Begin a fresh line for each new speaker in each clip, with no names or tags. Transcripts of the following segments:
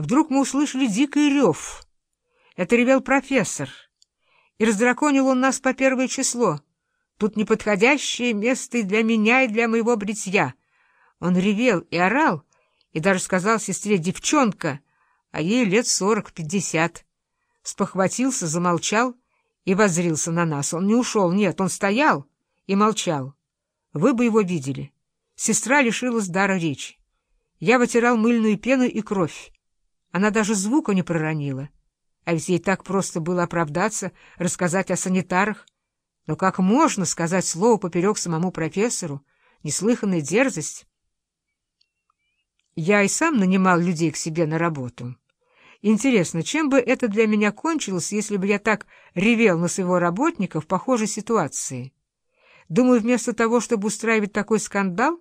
Вдруг мы услышали дикий рев. Это ревел профессор. И раздраконил он нас по первое число. Тут неподходящее место и для меня, и для моего бритья. Он ревел и орал, и даже сказал сестре «девчонка», а ей лет сорок-пятьдесят. Спохватился, замолчал и воззрился на нас. Он не ушел, нет, он стоял и молчал. Вы бы его видели. Сестра лишилась дара речи. Я вытирал мыльную пену и кровь. Она даже звука не проронила. А ведь ей так просто было оправдаться, рассказать о санитарах. Но как можно сказать слово поперек самому профессору? Неслыханная дерзость. Я и сам нанимал людей к себе на работу. Интересно, чем бы это для меня кончилось, если бы я так ревел на своего работника в похожей ситуации? Думаю, вместо того, чтобы устраивать такой скандал,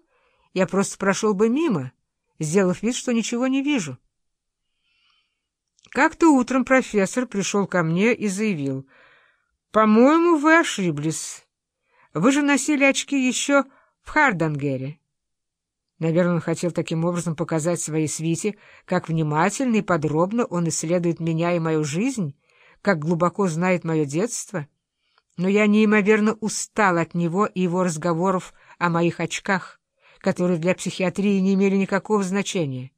я просто прошел бы мимо, сделав вид, что ничего не вижу. Как-то утром профессор пришел ко мне и заявил, «По-моему, вы ошиблись. Вы же носили очки еще в Хардангере». Наверное, он хотел таким образом показать своей свите, как внимательно и подробно он исследует меня и мою жизнь, как глубоко знает мое детство. Но я неимоверно устал от него и его разговоров о моих очках, которые для психиатрии не имели никакого значения.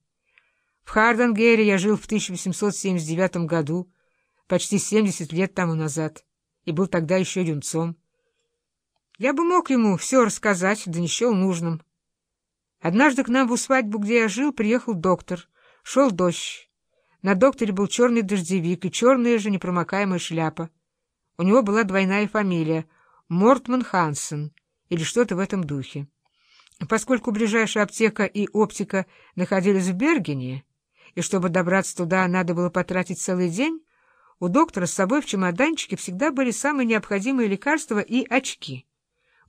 В Хардангере я жил в 1879 году, почти 70 лет тому назад, и был тогда еще юнцом. Я бы мог ему все рассказать, да не счел нужным. Однажды к нам в усадьбу, где я жил, приехал доктор. Шел дождь. На докторе был черный дождевик и черная же непромокаемая шляпа. У него была двойная фамилия — Мортман Хансен или что-то в этом духе. Поскольку ближайшая аптека и оптика находились в Бергене, и чтобы добраться туда надо было потратить целый день, у доктора с собой в чемоданчике всегда были самые необходимые лекарства и очки.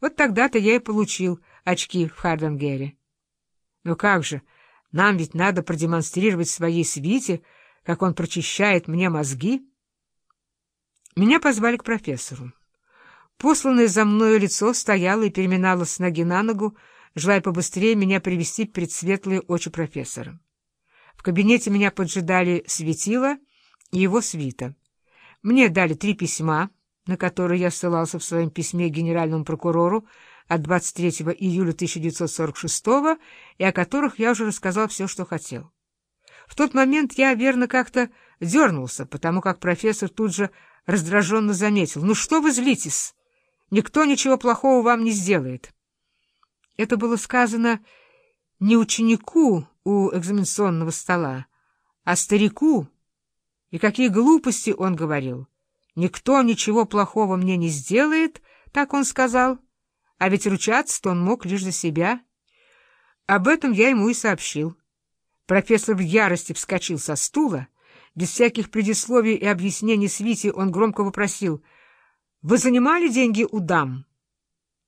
Вот тогда-то я и получил очки в Харденгере. Ну как же, нам ведь надо продемонстрировать своей свите, как он прочищает мне мозги. Меня позвали к профессору. Посланное за мною лицо стояло и переминалось с ноги на ногу, желая побыстрее меня привести перед светлые очи профессора. В кабинете меня поджидали светило и его свита. Мне дали три письма, на которые я ссылался в своем письме генеральному прокурору, от 23 июля 1946 и о которых я уже рассказал все, что хотел. В тот момент я, верно, как-то дернулся, потому как профессор тут же раздраженно заметил. «Ну что вы злитесь? Никто ничего плохого вам не сделает». Это было сказано не ученику у экзаменационного стола, а старику. И какие глупости он говорил. «Никто ничего плохого мне не сделает», — так он сказал. А ведь ручаться-то он мог лишь за себя. Об этом я ему и сообщил. Профессор в ярости вскочил со стула. Без всяких предисловий и объяснений Свити он громко вопросил. «Вы занимали деньги у дам?»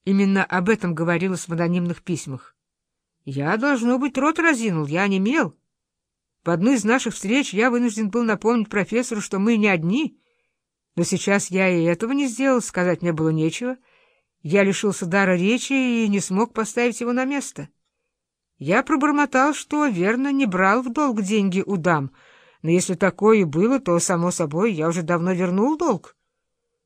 Именно об этом говорилось в анонимных письмах. Я, должно быть, рот разинул, я не мел. В одну из наших встреч я вынужден был напомнить профессору, что мы не одни. Но сейчас я и этого не сделал, сказать мне было нечего — я лишился дара речи и не смог поставить его на место. Я пробормотал, что, верно, не брал в долг деньги у дам, но если такое и было, то, само собой, я уже давно вернул долг.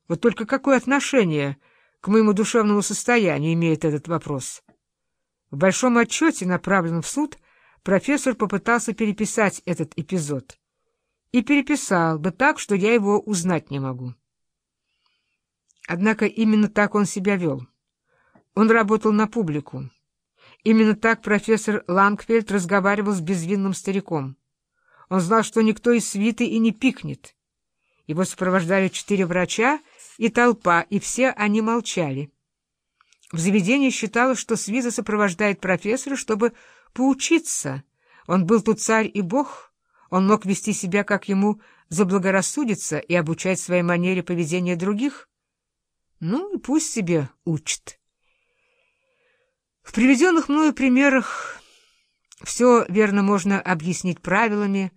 Вот только какое отношение к моему душевному состоянию имеет этот вопрос? В большом отчете, направленном в суд, профессор попытался переписать этот эпизод. И переписал бы так, что я его узнать не могу. Однако именно так он себя вел. Он работал на публику. Именно так профессор Лангфельд разговаривал с безвинным стариком. Он знал, что никто из свиты и не пикнет. Его сопровождали четыре врача и толпа, и все они молчали. В заведении считалось, что свита сопровождает профессора, чтобы поучиться. Он был тут царь и бог, он мог вести себя, как ему заблагорассудится, и обучать своей манере поведения других. Ну и пусть себе учит. В приведенных мною примерах все верно можно объяснить правилами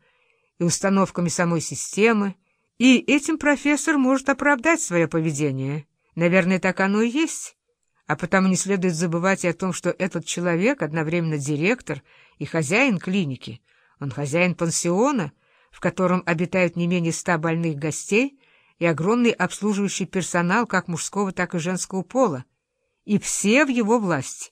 и установками самой системы, и этим профессор может оправдать свое поведение. Наверное, так оно и есть. А потому не следует забывать и о том, что этот человек одновременно директор и хозяин клиники. Он хозяин пансиона, в котором обитают не менее ста больных гостей и огромный обслуживающий персонал как мужского, так и женского пола, и все в его власти.